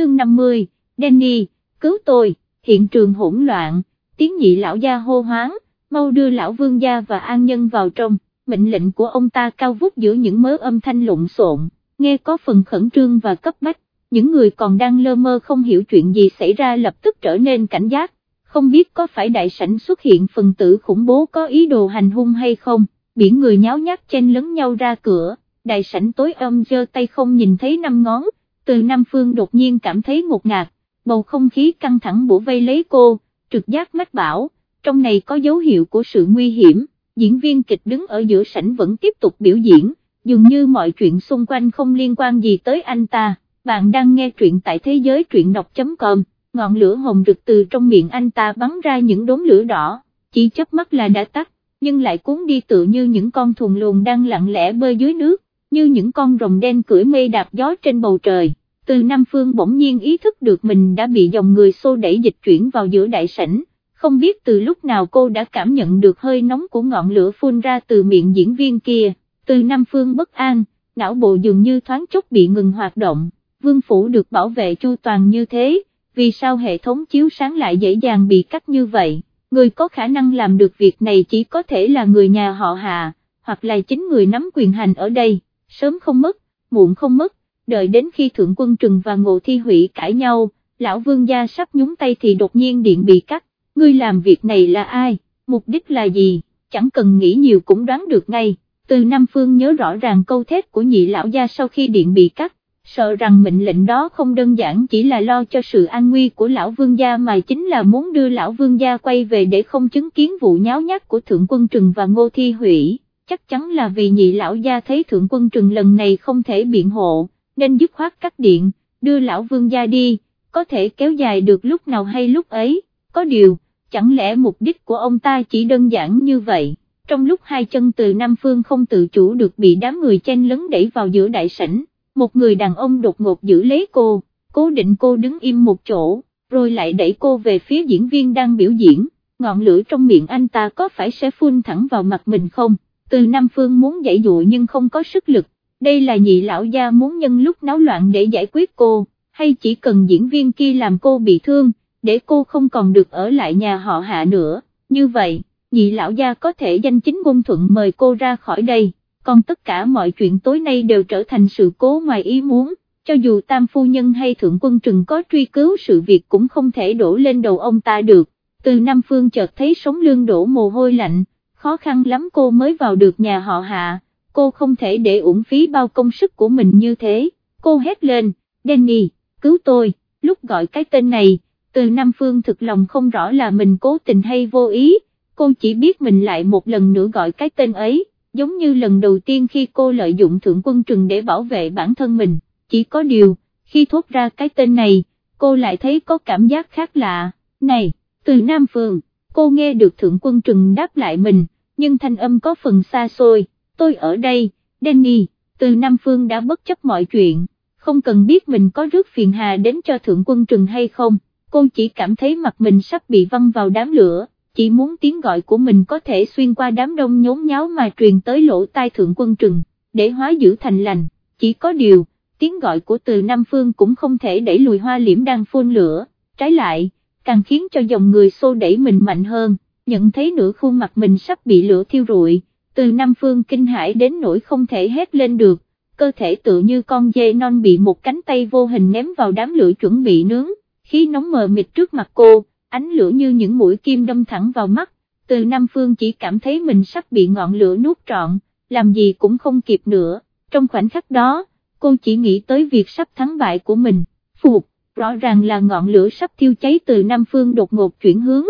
chương 50, Danny, cứu tôi, hiện trường hỗn loạn, tiếng nhị lão gia hô hoáng, mau đưa lão vương gia và an nhân vào trong, mệnh lệnh của ông ta cao vút giữa những mớ âm thanh lộn xộn, nghe có phần khẩn trương và cấp bách, những người còn đang lơ mơ không hiểu chuyện gì xảy ra lập tức trở nên cảnh giác, không biết có phải đại sảnh xuất hiện phần tử khủng bố có ý đồ hành hung hay không, biển người nháo nhác chen lấn nhau ra cửa, đại sảnh tối âm giơ tay không nhìn thấy năm ngón, từ Nam Phương đột nhiên cảm thấy ngột ngạt, bầu không khí căng thẳng bủa vây lấy cô, trực giác mách bảo, trong này có dấu hiệu của sự nguy hiểm, diễn viên kịch đứng ở giữa sảnh vẫn tiếp tục biểu diễn, dường như mọi chuyện xung quanh không liên quan gì tới anh ta, bạn đang nghe truyện tại thế giới truyện đọc.com, ngọn lửa hồng rực từ trong miệng anh ta bắn ra những đốm lửa đỏ, chỉ chớp mắt là đã tắt, nhưng lại cuốn đi tự như những con thùng luồn đang lặng lẽ bơi dưới nước, như những con rồng đen cưỡi mây đạp gió trên bầu trời từ Nam Phương bỗng nhiên ý thức được mình đã bị dòng người xô đẩy dịch chuyển vào giữa đại sảnh, không biết từ lúc nào cô đã cảm nhận được hơi nóng của ngọn lửa phun ra từ miệng diễn viên kia, từ Nam Phương bất an, não bộ dường như thoáng chốc bị ngừng hoạt động, vương phủ được bảo vệ chu toàn như thế, vì sao hệ thống chiếu sáng lại dễ dàng bị cắt như vậy, người có khả năng làm được việc này chỉ có thể là người nhà họ Hà, hoặc là chính người nắm quyền hành ở đây, sớm không mất, muộn không mất đợi đến khi thượng quân trừng và ngộ thi hủy cãi nhau, lão vương gia sắp nhúng tay thì đột nhiên điện bị cắt, ngươi làm việc này là ai, mục đích là gì, chẳng cần nghĩ nhiều cũng đoán được ngay, từ Nam Phương nhớ rõ ràng câu thét của nhị lão gia sau khi điện bị cắt, sợ rằng mệnh lệnh đó không đơn giản chỉ là lo cho sự an nguy của lão vương gia mà chính là muốn đưa lão vương gia quay về để không chứng kiến vụ nháo nhác của thượng quân trừng và ngô thi hủy, chắc chắn là vì nhị lão gia thấy thượng quân trừng lần này không thể biện hộ nên dứt khoát cắt điện, đưa lão vương gia đi, có thể kéo dài được lúc nào hay lúc ấy, có điều, chẳng lẽ mục đích của ông ta chỉ đơn giản như vậy, trong lúc hai chân từ Nam Phương không tự chủ được bị đám người chen lấn đẩy vào giữa đại sảnh, một người đàn ông đột ngột giữ lấy cô, cố định cô đứng im một chỗ, rồi lại đẩy cô về phía diễn viên đang biểu diễn, ngọn lửa trong miệng anh ta có phải sẽ phun thẳng vào mặt mình không, từ Nam Phương muốn dãy dụ nhưng không có sức lực, đây là nhị lão gia muốn nhân lúc náo loạn để giải quyết cô, hay chỉ cần diễn viên kia làm cô bị thương, để cô không còn được ở lại nhà họ hạ nữa, như vậy, nhị lão gia có thể danh chính ngôn thuận mời cô ra khỏi đây, còn tất cả mọi chuyện tối nay đều trở thành sự cố ngoài ý muốn, cho dù tam phu nhân hay thượng quân trừng có truy cứu sự việc cũng không thể đổ lên đầu ông ta được, từ Nam Phương chợt thấy sống lương đổ mồ hôi lạnh, khó khăn lắm cô mới vào được nhà họ hạ cô không thể để uổng phí bao công sức của mình như thế, cô hét lên, Danny, cứu tôi, lúc gọi cái tên này, từ Nam Phương thực lòng không rõ là mình cố tình hay vô ý, cô chỉ biết mình lại một lần nữa gọi cái tên ấy, giống như lần đầu tiên khi cô lợi dụng thượng quân trừng để bảo vệ bản thân mình, chỉ có điều, khi thốt ra cái tên này, cô lại thấy có cảm giác khác lạ, này, từ Nam Phương, cô nghe được thượng quân trừng đáp lại mình, nhưng thanh âm có phần xa xôi tôi ở đây, Danny, từ Nam Phương đã bất chấp mọi chuyện, không cần biết mình có rước phiền hà đến cho thượng quân trừng hay không, cô chỉ cảm thấy mặt mình sắp bị văng vào đám lửa, chỉ muốn tiếng gọi của mình có thể xuyên qua đám đông nhốn nháo mà truyền tới lỗ tai thượng quân trừng, để hóa giữ thành lành, chỉ có điều, tiếng gọi của từ Nam Phương cũng không thể đẩy lùi hoa liễm đang phun lửa, trái lại, càng khiến cho dòng người xô đẩy mình mạnh hơn, nhận thấy nửa khuôn mặt mình sắp bị lửa thiêu rụi từ Nam Phương kinh hãi đến nỗi không thể hét lên được, cơ thể tự như con dê non bị một cánh tay vô hình ném vào đám lửa chuẩn bị nướng, khí nóng mờ mịt trước mặt cô, ánh lửa như những mũi kim đâm thẳng vào mắt, từ Nam Phương chỉ cảm thấy mình sắp bị ngọn lửa nuốt trọn, làm gì cũng không kịp nữa, trong khoảnh khắc đó, cô chỉ nghĩ tới việc sắp thắng bại của mình, phục, rõ ràng là ngọn lửa sắp thiêu cháy từ Nam Phương đột ngột chuyển hướng,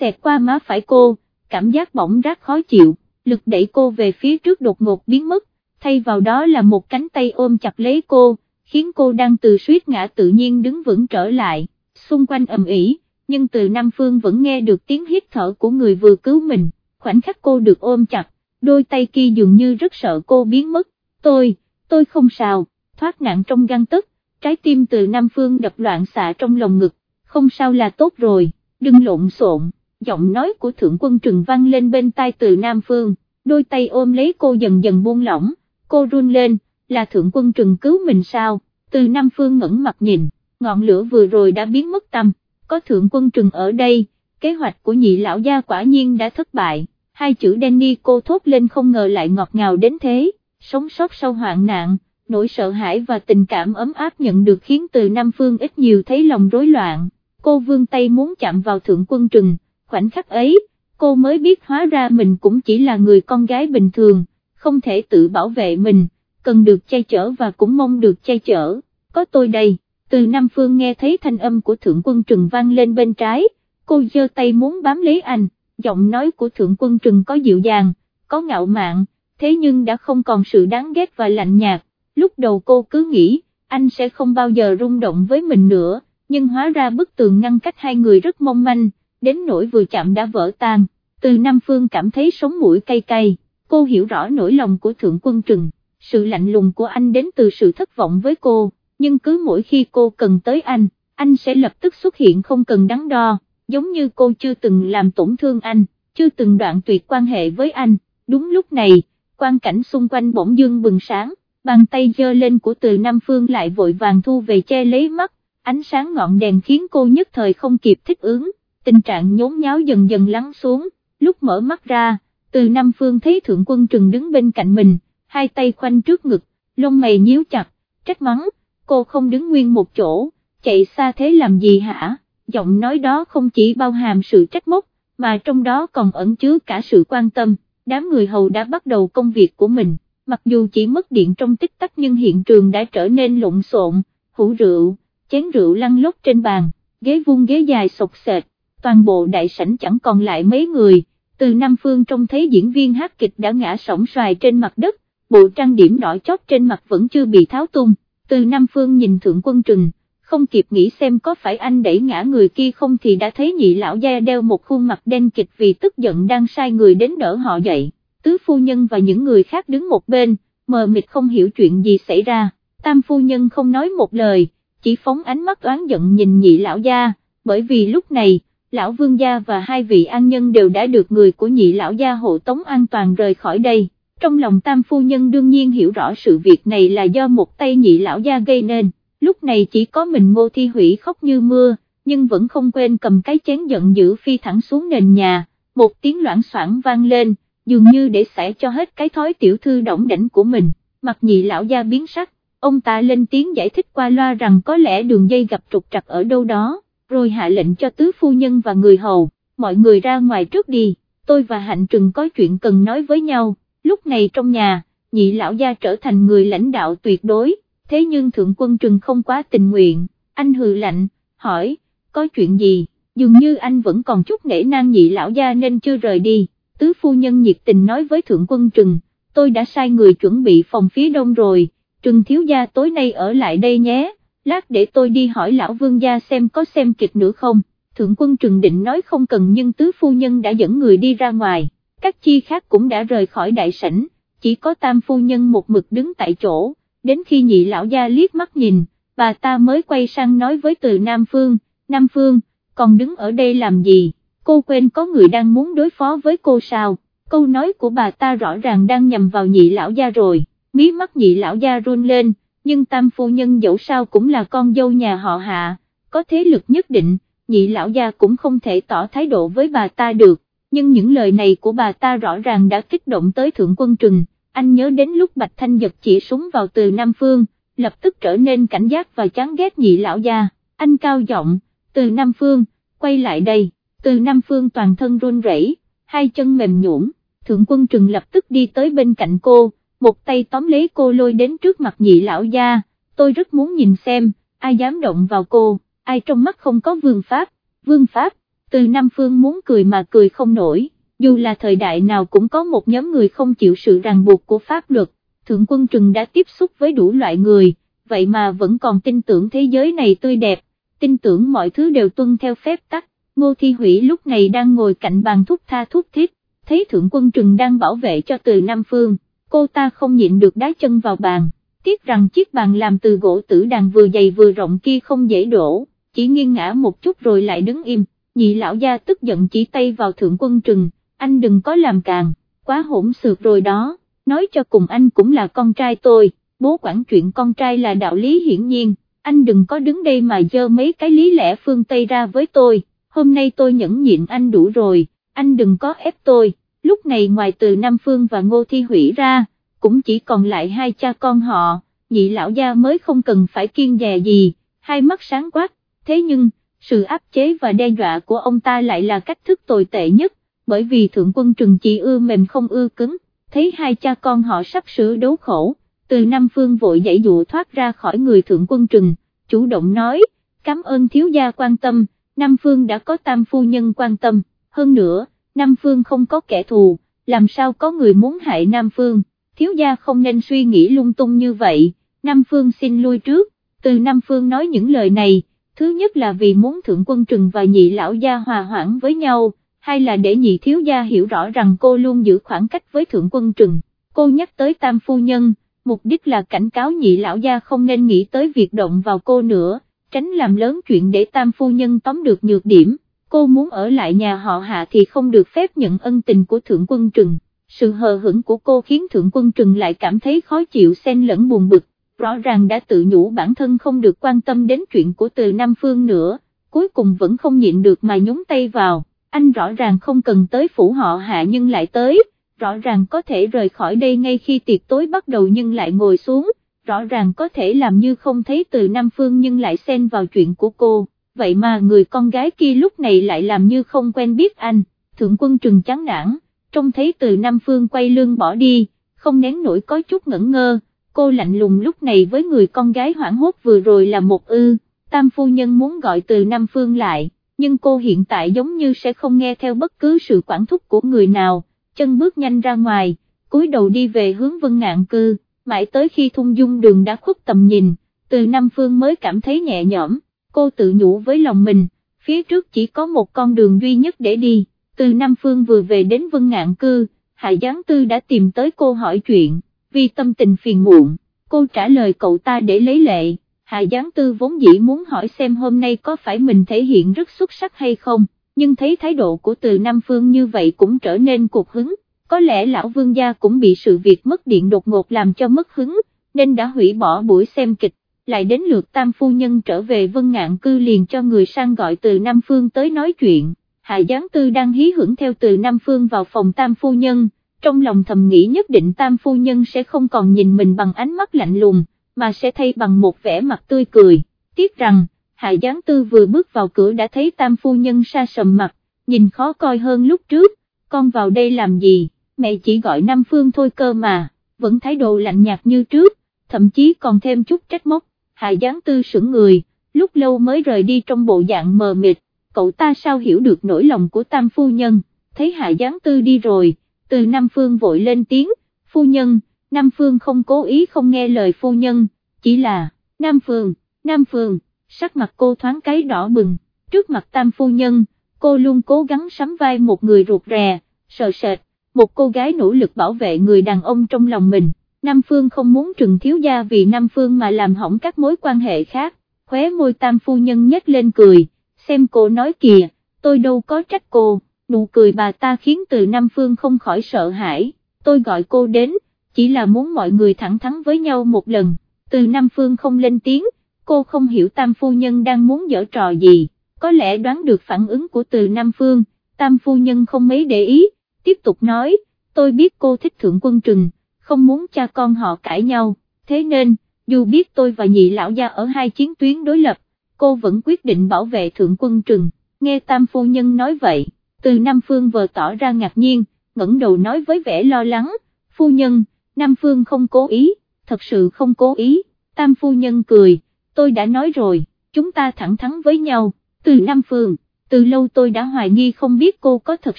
xẹt qua má phải cô, cảm giác bỏng rát khó chịu lực đẩy cô về phía trước đột ngột biến mất, thay vào đó là một cánh tay ôm chặt lấy cô, khiến cô đang từ suýt ngã tự nhiên đứng vững trở lại, xung quanh ầm ĩ, nhưng từ Nam Phương vẫn nghe được tiếng hít thở của người vừa cứu mình, khoảnh khắc cô được ôm chặt, đôi tay kia dường như rất sợ cô biến mất, tôi, tôi không sao, thoát nạn trong găng tức, trái tim từ Nam Phương đập loạn xạ trong lòng ngực, không sao là tốt rồi, đừng lộn xộn giọng nói của thượng quân trừng vang lên bên tai từ Nam Phương, đôi tay ôm lấy cô dần dần buông lỏng, cô run lên, là thượng quân trừng cứu mình sao, từ Nam Phương ngẩn mặt nhìn, ngọn lửa vừa rồi đã biến mất tâm, có thượng quân trừng ở đây, kế hoạch của nhị lão gia quả nhiên đã thất bại, hai chữ Danny cô thốt lên không ngờ lại ngọt ngào đến thế, sống sót sau hoạn nạn, nỗi sợ hãi và tình cảm ấm áp nhận được khiến từ Nam Phương ít nhiều thấy lòng rối loạn, cô vương tay muốn chạm vào thượng quân trừng, khoảnh khắc ấy, cô mới biết hóa ra mình cũng chỉ là người con gái bình thường, không thể tự bảo vệ mình, cần được che chở và cũng mong được che chở, có tôi đây, từ Nam Phương nghe thấy thanh âm của thượng quân trừng vang lên bên trái, cô giơ tay muốn bám lấy anh, giọng nói của thượng quân trừng có dịu dàng, có ngạo mạn, thế nhưng đã không còn sự đáng ghét và lạnh nhạt, lúc đầu cô cứ nghĩ, anh sẽ không bao giờ rung động với mình nữa, nhưng hóa ra bức tường ngăn cách hai người rất mong manh, đến nỗi vừa chạm đã vỡ tan, từ Nam Phương cảm thấy sống mũi cay cay, cô hiểu rõ nỗi lòng của thượng quân trừng, sự lạnh lùng của anh đến từ sự thất vọng với cô, nhưng cứ mỗi khi cô cần tới anh, anh sẽ lập tức xuất hiện không cần đắn đo giống như cô chưa từng làm tổn thương anh, chưa từng đoạn tuyệt quan hệ với anh, đúng lúc này, quan cảnh xung quanh bỗng dưng bừng sáng, bàn tay dơ lên của từ Nam Phương lại vội vàng thu về che lấy mắt, ánh sáng ngọn đèn khiến cô nhất thời không kịp thích ứng, tình trạng nhốn nháo dần dần lắng xuống, lúc mở mắt ra, từ Nam Phương thấy Thượng Quân Trừng đứng bên cạnh mình, hai tay khoanh trước ngực, lông mày nhíu chặt, trách mắng, cô không đứng nguyên một chỗ, chạy xa thế làm gì hả? giọng nói đó không chỉ bao hàm sự trách móc, mà trong đó còn ẩn chứa cả sự quan tâm, đám người hầu đã bắt đầu công việc của mình, mặc dù chỉ mất điện trong tích tắc nhưng hiện trường đã trở nên lộn xộn, hũ rượu, chén rượu lăn lóc trên bàn, ghế vuông ghế dài sộc sệt, toàn bộ đại sảnh chẳng còn lại mấy người, từ Nam Phương trông thấy diễn viên hát kịch đã ngã sổng xoài trên mặt đất, bộ trang điểm đỏ chót trên mặt vẫn chưa bị tháo tung, từ Nam Phương nhìn Thượng Quân Trừng, không kịp nghĩ xem có phải anh đẩy ngã người kia không thì đã thấy nhị lão gia đeo một khuôn mặt đen kịch vì tức giận đang sai người đến đỡ họ dậy, tứ phu nhân và những người khác đứng một bên, mờ mịt không hiểu chuyện gì xảy ra, tam phu nhân không nói một lời, chỉ phóng ánh mắt oán giận nhìn nhị lão gia, bởi vì lúc này, lão vương gia và hai vị an nhân đều đã được người của nhị lão gia hộ tống an toàn rời khỏi đây. Trong lòng tam phu nhân đương nhiên hiểu rõ sự việc này là do một tay nhị lão gia gây nên. Lúc này chỉ có mình ngô thi hủy khóc như mưa, nhưng vẫn không quên cầm cái chén giận dữ phi thẳng xuống nền nhà, một tiếng loãng soảng vang lên, dường như để xẻ cho hết cái thói tiểu thư động đảnh của mình, mặt nhị lão gia biến sắc, ông ta lên tiếng giải thích qua loa rằng có lẽ đường dây gặp trục trặc ở đâu đó, rồi hạ lệnh cho tứ phu nhân và người hầu, mọi người ra ngoài trước đi, tôi và hạnh trừng có chuyện cần nói với nhau, lúc này trong nhà, nhị lão gia trở thành người lãnh đạo tuyệt đối thế nhưng thượng quân trừng không quá tình nguyện, anh hừ lạnh, hỏi, có chuyện gì, dường như anh vẫn còn chút nể nang nhị lão gia nên chưa rời đi, tứ phu nhân nhiệt tình nói với thượng quân trừng, tôi đã sai người chuẩn bị phòng phía đông rồi, trừng thiếu gia tối nay ở lại đây nhé, lát để tôi đi hỏi lão vương gia xem có xem kịch nữa không, thượng quân trừng định nói không cần nhưng tứ phu nhân đã dẫn người đi ra ngoài, các chi khác cũng đã rời khỏi đại sảnh, chỉ có tam phu nhân một mực đứng tại chỗ. Đến khi nhị lão gia liếc mắt nhìn, bà ta mới quay sang nói với từ Nam Phương, Nam Phương, còn đứng ở đây làm gì, cô quên có người đang muốn đối phó với cô sao, câu nói của bà ta rõ ràng đang nhầm vào nhị lão gia rồi, mí mắt nhị lão gia run lên, nhưng tam phu nhân dẫu sao cũng là con dâu nhà họ hạ, có thế lực nhất định, nhị lão gia cũng không thể tỏ thái độ với bà ta được, nhưng những lời này của bà ta rõ ràng đã kích động tới thượng quân trừng. Anh nhớ đến lúc Bạch Thanh giật chỉ súng vào từ Nam Phương, lập tức trở nên cảnh giác và chán ghét nhị lão gia, anh cao giọng, từ Nam Phương, quay lại đây, từ Nam Phương toàn thân run rẩy, hai chân mềm nhũn, thượng quân trừng lập tức đi tới bên cạnh cô, một tay tóm lấy cô lôi đến trước mặt nhị lão gia, tôi rất muốn nhìn xem, ai dám động vào cô, ai trong mắt không có vương pháp, vương pháp, từ Nam Phương muốn cười mà cười không nổi. Dù là thời đại nào cũng có một nhóm người không chịu sự ràng buộc của pháp luật, Thượng Quân Trừng đã tiếp xúc với đủ loại người, vậy mà vẫn còn tin tưởng thế giới này tươi đẹp, tin tưởng mọi thứ đều tuân theo phép tắc, Ngô Thi Hủy lúc này đang ngồi cạnh bàn thúc tha thúc thiết, thấy Thượng Quân Trừng đang bảo vệ cho từ Nam Phương, cô ta không nhịn được đá chân vào bàn, tiếc rằng chiếc bàn làm từ gỗ tử đàn vừa dày vừa rộng kia không dễ đổ, chỉ nghiêng ngã một chút rồi lại đứng im, nhị lão gia tức giận chỉ tay vào Thượng Quân Trừng, anh đừng có làm càng, quá hỗn xược rồi đó, nói cho cùng anh cũng là con trai tôi, bố quản chuyện con trai là đạo lý hiển nhiên, anh đừng có đứng đây mà dơ mấy cái lý lẽ phương Tây ra với tôi, hôm nay tôi nhẫn nhịn anh đủ rồi, anh đừng có ép tôi, lúc này ngoài từ Nam Phương và Ngô Thi Hủy ra, cũng chỉ còn lại hai cha con họ, nhị lão gia mới không cần phải kiên dè gì, hai mắt sáng quát, thế nhưng, sự áp chế và đe dọa của ông ta lại là cách thức tồi tệ nhất, bởi vì thượng quân trừng chỉ ưa mềm không ưa cứng, thấy hai cha con họ sắp sửa đấu khổ, từ Nam Phương vội dãy dụ thoát ra khỏi người thượng quân trừng, chủ động nói, cảm ơn thiếu gia quan tâm, Nam Phương đã có tam phu nhân quan tâm, hơn nữa, Nam Phương không có kẻ thù, làm sao có người muốn hại Nam Phương, thiếu gia không nên suy nghĩ lung tung như vậy, Nam Phương xin lui trước, từ Nam Phương nói những lời này, thứ nhất là vì muốn thượng quân trừng và nhị lão gia hòa hoãn với nhau, hay là để nhị thiếu gia hiểu rõ rằng cô luôn giữ khoảng cách với thượng quân trừng, cô nhắc tới tam phu nhân, mục đích là cảnh cáo nhị lão gia không nên nghĩ tới việc động vào cô nữa, tránh làm lớn chuyện để tam phu nhân tóm được nhược điểm, cô muốn ở lại nhà họ hạ thì không được phép nhận ân tình của thượng quân trừng, sự hờ hững của cô khiến thượng quân trừng lại cảm thấy khó chịu xen lẫn buồn bực, rõ ràng đã tự nhủ bản thân không được quan tâm đến chuyện của từ Nam Phương nữa, cuối cùng vẫn không nhịn được mà nhúng tay vào, anh rõ ràng không cần tới phủ họ hạ nhưng lại tới, rõ ràng có thể rời khỏi đây ngay khi tiệc tối bắt đầu nhưng lại ngồi xuống, rõ ràng có thể làm như không thấy từ Nam Phương nhưng lại xen vào chuyện của cô, vậy mà người con gái kia lúc này lại làm như không quen biết anh, thượng quân trừng chán nản, trông thấy từ Nam Phương quay lưng bỏ đi, không nén nổi có chút ngẩn ngơ, cô lạnh lùng lúc này với người con gái hoảng hốt vừa rồi là một ư, tam phu nhân muốn gọi từ Nam Phương lại, nhưng cô hiện tại giống như sẽ không nghe theo bất cứ sự quản thúc của người nào, chân bước nhanh ra ngoài, cúi đầu đi về hướng vân ngạn cư, mãi tới khi thung dung đường đã khuất tầm nhìn, từ Nam Phương mới cảm thấy nhẹ nhõm, cô tự nhủ với lòng mình, phía trước chỉ có một con đường duy nhất để đi, từ Nam Phương vừa về đến vân ngạn cư, Hạ Giáng Tư đã tìm tới cô hỏi chuyện, vì tâm tình phiền muộn, cô trả lời cậu ta để lấy lệ. Hạ Giáng Tư vốn dĩ muốn hỏi xem hôm nay có phải mình thể hiện rất xuất sắc hay không, nhưng thấy thái độ của từ Nam Phương như vậy cũng trở nên cuộc hứng, có lẽ lão vương gia cũng bị sự việc mất điện đột ngột làm cho mất hứng, nên đã hủy bỏ buổi xem kịch, lại đến lượt tam phu nhân trở về vân ngạn cư liền cho người sang gọi từ Nam Phương tới nói chuyện, Hạ Giáng Tư đang hí hưởng theo từ Nam Phương vào phòng tam phu nhân, trong lòng thầm nghĩ nhất định tam phu nhân sẽ không còn nhìn mình bằng ánh mắt lạnh lùng, mà sẽ thay bằng một vẻ mặt tươi cười, tiếc rằng, Hạ Giáng Tư vừa bước vào cửa đã thấy tam phu nhân xa sầm mặt, nhìn khó coi hơn lúc trước, con vào đây làm gì, mẹ chỉ gọi Nam Phương thôi cơ mà, vẫn thái độ lạnh nhạt như trước, thậm chí còn thêm chút trách móc, Hạ Giáng Tư sững người, lúc lâu mới rời đi trong bộ dạng mờ mịt, cậu ta sao hiểu được nỗi lòng của tam phu nhân, thấy Hạ Giáng Tư đi rồi, từ Nam Phương vội lên tiếng, phu nhân, Nam Phương không cố ý không nghe lời phu nhân, chỉ là, Nam Phương, Nam Phương, sắc mặt cô thoáng cái đỏ bừng, trước mặt tam phu nhân, cô luôn cố gắng sắm vai một người ruột rè, sợ sệt, một cô gái nỗ lực bảo vệ người đàn ông trong lòng mình, Nam Phương không muốn trừng thiếu gia vì Nam Phương mà làm hỏng các mối quan hệ khác, khóe môi tam phu nhân nhếch lên cười, xem cô nói kìa, tôi đâu có trách cô, nụ cười bà ta khiến từ Nam Phương không khỏi sợ hãi, tôi gọi cô đến, chỉ là muốn mọi người thẳng thắn với nhau một lần, từ Nam Phương không lên tiếng, cô không hiểu tam phu nhân đang muốn dở trò gì, có lẽ đoán được phản ứng của từ Nam Phương, tam phu nhân không mấy để ý, tiếp tục nói, tôi biết cô thích thượng quân trừng, không muốn cha con họ cãi nhau, thế nên, dù biết tôi và nhị lão gia ở hai chiến tuyến đối lập, cô vẫn quyết định bảo vệ thượng quân trừng, nghe tam phu nhân nói vậy, từ Nam Phương vờ tỏ ra ngạc nhiên, ngẩng đầu nói với vẻ lo lắng, phu nhân, Nam Phương không cố ý, thật sự không cố ý, tam phu nhân cười, tôi đã nói rồi, chúng ta thẳng thắn với nhau, từ Nam Phương, từ lâu tôi đã hoài nghi không biết cô có thật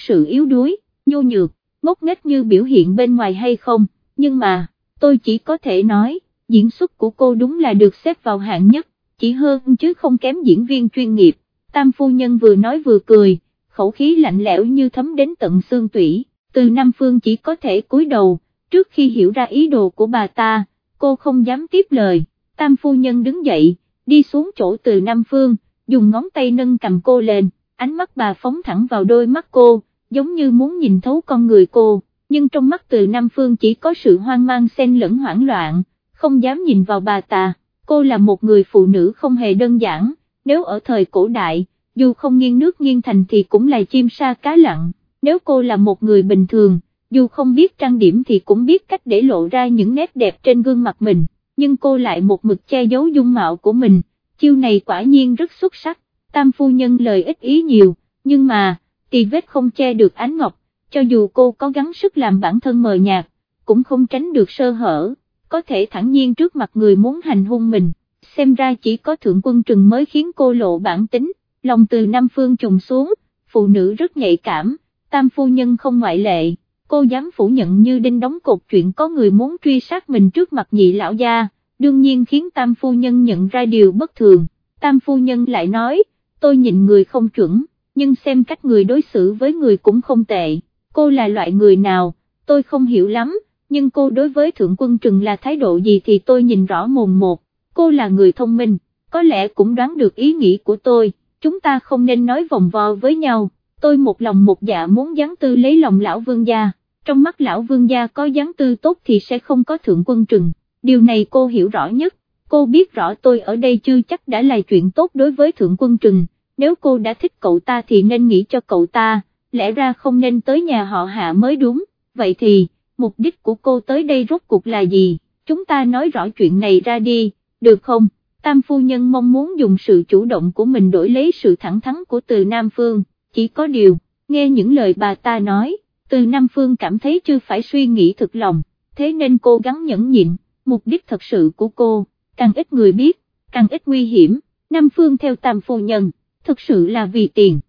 sự yếu đuối, nhu nhược, ngốc nghếch như biểu hiện bên ngoài hay không, nhưng mà, tôi chỉ có thể nói, diễn xuất của cô đúng là được xếp vào hạng nhất, chỉ hơn chứ không kém diễn viên chuyên nghiệp, tam phu nhân vừa nói vừa cười, khẩu khí lạnh lẽo như thấm đến tận xương tủy, từ Nam Phương chỉ có thể cúi đầu, trước khi hiểu ra ý đồ của bà ta, cô không dám tiếp lời, tam phu nhân đứng dậy, đi xuống chỗ từ Nam Phương, dùng ngón tay nâng cầm cô lên, ánh mắt bà phóng thẳng vào đôi mắt cô, giống như muốn nhìn thấu con người cô, nhưng trong mắt từ Nam Phương chỉ có sự hoang mang xen lẫn hoảng loạn, không dám nhìn vào bà ta, cô là một người phụ nữ không hề đơn giản, nếu ở thời cổ đại, dù không nghiêng nước nghiêng thành thì cũng là chim sa cá lặng, nếu cô là một người bình thường, dù không biết trang điểm thì cũng biết cách để lộ ra những nét đẹp trên gương mặt mình, nhưng cô lại một mực che giấu dung mạo của mình, chiêu này quả nhiên rất xuất sắc, tam phu nhân lời ít ý nhiều, nhưng mà, tì vết không che được ánh ngọc, cho dù cô có gắng sức làm bản thân mờ nhạt, cũng không tránh được sơ hở, có thể thẳng nhiên trước mặt người muốn hành hung mình, xem ra chỉ có thượng quân trừng mới khiến cô lộ bản tính, lòng từ Nam Phương trùng xuống, phụ nữ rất nhạy cảm, tam phu nhân không ngoại lệ, cô dám phủ nhận như đinh đóng cột chuyện có người muốn truy sát mình trước mặt nhị lão gia, đương nhiên khiến tam phu nhân nhận ra điều bất thường, tam phu nhân lại nói, tôi nhìn người không chuẩn, nhưng xem cách người đối xử với người cũng không tệ, cô là loại người nào, tôi không hiểu lắm, nhưng cô đối với thượng quân trừng là thái độ gì thì tôi nhìn rõ mồn một, cô là người thông minh, có lẽ cũng đoán được ý nghĩ của tôi, chúng ta không nên nói vòng vo với nhau, tôi một lòng một dạ muốn gián tư lấy lòng lão vương gia, trong mắt lão vương gia có gián tư tốt thì sẽ không có thượng quân trừng, điều này cô hiểu rõ nhất, cô biết rõ tôi ở đây chưa chắc đã là chuyện tốt đối với thượng quân trừng, nếu cô đã thích cậu ta thì nên nghĩ cho cậu ta, lẽ ra không nên tới nhà họ hạ mới đúng, vậy thì, mục đích của cô tới đây rốt cuộc là gì, chúng ta nói rõ chuyện này ra đi, được không? Tam phu nhân mong muốn dùng sự chủ động của mình đổi lấy sự thẳng thắn của từ Nam Phương, chỉ có điều, nghe những lời bà ta nói, từ Nam Phương cảm thấy chưa phải suy nghĩ thực lòng, thế nên cô gắng nhẫn nhịn, mục đích thật sự của cô, càng ít người biết, càng ít nguy hiểm, Nam Phương theo Tam phu nhân, thực sự là vì tiền.